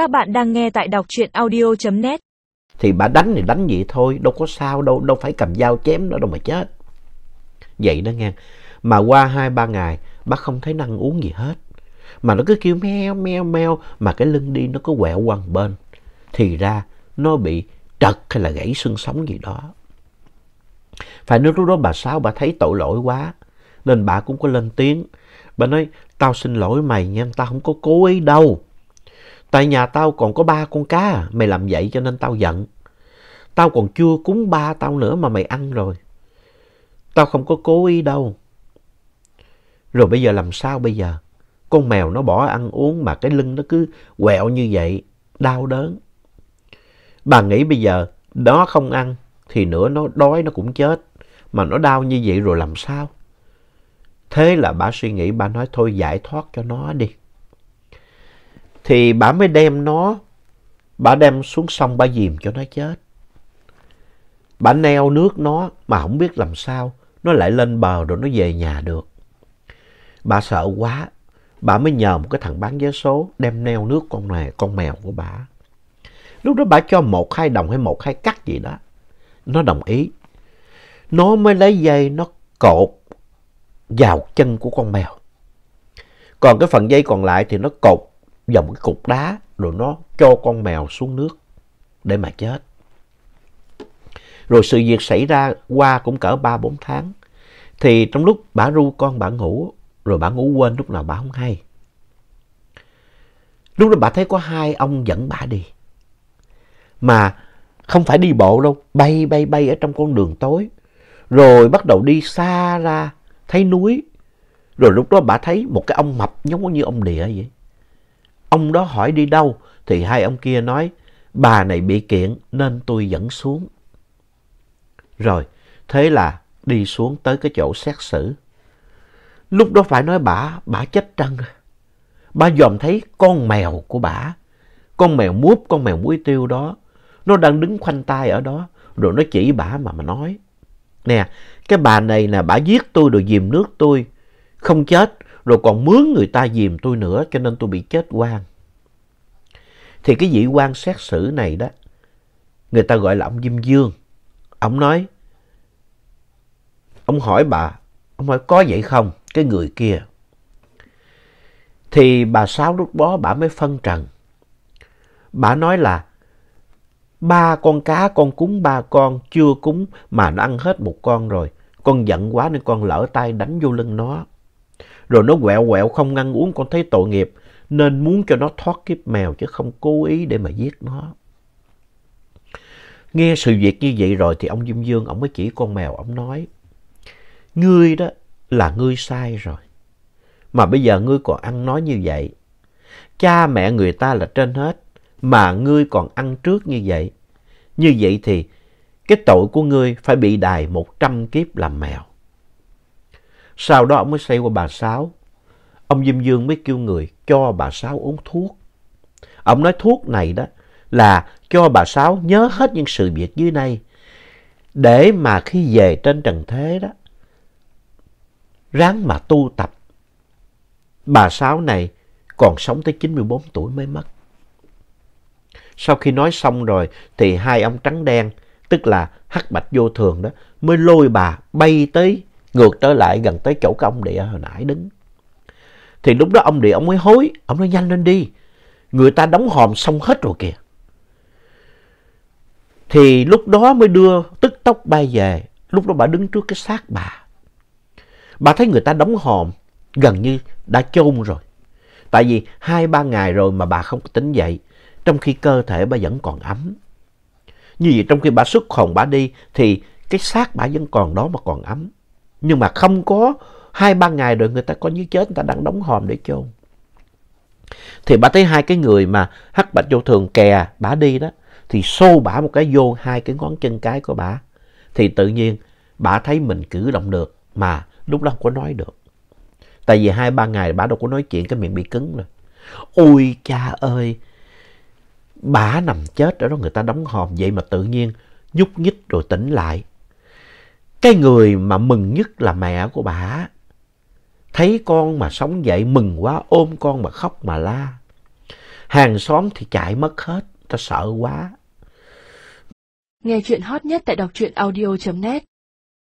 Các bạn đang nghe tại đọc truyện audio.net. Thì bà đánh thì đánh vậy thôi, đâu có sao đâu, đâu phải cầm dao chém nữa đâu mà chết. Vậy đó nghe. Mà qua hai ba ngày, bà không thấy năng ăn uống gì hết. Mà nó cứ kêu meo meo meo, mà cái lưng đi nó cứ quẹo quằn bên. Thì ra nó bị trật hay là gãy xương sống gì đó. Phải nói lúc đó bà Sáu bà thấy tội lỗi quá, nên bà cũng có lên tiếng. Bà nói, tao xin lỗi mày nha, tao không có cố ý đâu. Tại nhà tao còn có ba con cá, mày làm vậy cho nên tao giận. Tao còn chưa cúng ba tao nữa mà mày ăn rồi. Tao không có cố ý đâu. Rồi bây giờ làm sao bây giờ? Con mèo nó bỏ ăn uống mà cái lưng nó cứ quẹo như vậy, đau đớn. Bà nghĩ bây giờ nó không ăn thì nữa nó đói nó cũng chết. Mà nó đau như vậy rồi làm sao? Thế là bà suy nghĩ, bà nói thôi giải thoát cho nó đi. Thì bà mới đem nó, bà đem xuống sông bà dìm cho nó chết. Bà neo nước nó mà không biết làm sao, nó lại lên bờ rồi nó về nhà được. Bà sợ quá, bà mới nhờ một cái thằng bán vé số đem neo nước con này, con mèo của bà. Lúc đó bà cho một hai đồng hay một hai cắt gì đó. Nó đồng ý. Nó mới lấy dây nó cột vào chân của con mèo. Còn cái phần dây còn lại thì nó cột vào một cái cục đá rồi nó cho con mèo xuống nước để mà chết. Rồi sự việc xảy ra qua cũng cỡ 3-4 tháng. Thì trong lúc bà ru con bà ngủ, rồi bà ngủ quên lúc nào bà không hay. Lúc đó bà thấy có hai ông dẫn bà đi. Mà không phải đi bộ đâu, bay bay bay ở trong con đường tối. Rồi bắt đầu đi xa ra, thấy núi. Rồi lúc đó bà thấy một cái ông mập giống như ông địa vậy. Ông đó hỏi đi đâu, thì hai ông kia nói, bà này bị kiện nên tôi dẫn xuống. Rồi, thế là đi xuống tới cái chỗ xét xử. Lúc đó phải nói bà, bà chết trân. Bà dòm thấy con mèo của bà, con mèo múp, con mèo muối tiêu đó, nó đang đứng khoanh tay ở đó, rồi nó chỉ bà mà mà nói. Nè, cái bà này nè, bà giết tôi rồi dìm nước tôi, không chết, rồi còn mướn người ta dìm tôi nữa, cho nên tôi bị chết oan. Thì cái vị quan xét xử này đó, người ta gọi là ông Diêm Dương. Ông nói, ông hỏi bà, ông hỏi có vậy không? Cái người kia. Thì bà Sáu lúc đó bà mới phân trần. Bà nói là ba con cá con cúng ba con chưa cúng mà nó ăn hết một con rồi. Con giận quá nên con lỡ tay đánh vô lưng nó. Rồi nó quẹo quẹo không ăn uống con thấy tội nghiệp nên muốn cho nó thoát kiếp mèo chứ không cố ý để mà giết nó. Nghe sự việc như vậy rồi thì ông Diêm Dương, ông mới chỉ con mèo, ông nói, Ngươi đó là ngươi sai rồi. Mà bây giờ ngươi còn ăn nói như vậy. Cha mẹ người ta là trên hết, mà ngươi còn ăn trước như vậy. Như vậy thì cái tội của ngươi phải bị đài một trăm kiếp làm mèo. Sau đó ông mới xây qua bà Sáu. Ông Diêm Dương mới kêu người cho bà Sáu uống thuốc. Ông nói thuốc này đó là cho bà Sáu nhớ hết những sự việc dưới đây. Để mà khi về trên trần thế đó, ráng mà tu tập. Bà Sáu này còn sống tới 94 tuổi mới mất. Sau khi nói xong rồi thì hai ông trắng đen, tức là hắc bạch vô thường đó, mới lôi bà bay tới, ngược trở lại gần tới chỗ cái ông địa hồi nãy đứng. Thì lúc đó ông địa ông mới hối, ông nói nhanh lên đi. Người ta đóng hòm xong hết rồi kìa. Thì lúc đó mới đưa tức tốc bay về. Lúc đó bà đứng trước cái xác bà. Bà thấy người ta đóng hòm gần như đã chôn rồi. Tại vì hai ba ngày rồi mà bà không có tỉnh dậy. Trong khi cơ thể bà vẫn còn ấm. Như vậy trong khi bà xuất hồn bà đi thì cái xác bà vẫn còn đó mà còn ấm. Nhưng mà không có hai, ba ngày rồi người ta có như chết, người ta đang đóng hòm để chôn. Thì bà thấy hai cái người mà hắc bạch vô thường kè bà đi đó, thì xô bả một cái vô hai cái ngón chân cái của bà. Thì tự nhiên bà thấy mình cử động được mà lúc đó không có nói được. Tại vì hai, ba ngày bà đâu có nói chuyện, cái miệng bị cứng rồi. Ôi cha ơi! Bà nằm chết ở đó, người ta đóng hòm vậy mà tự nhiên nhúc nhích rồi tỉnh lại. Cái người mà mừng nhất là mẹ của bà. Thấy con mà sống dậy mừng quá ôm con mà khóc mà la. Hàng xóm thì chạy mất hết, ta sợ quá. Nghe chuyện hot nhất tại đọc truyện audio.net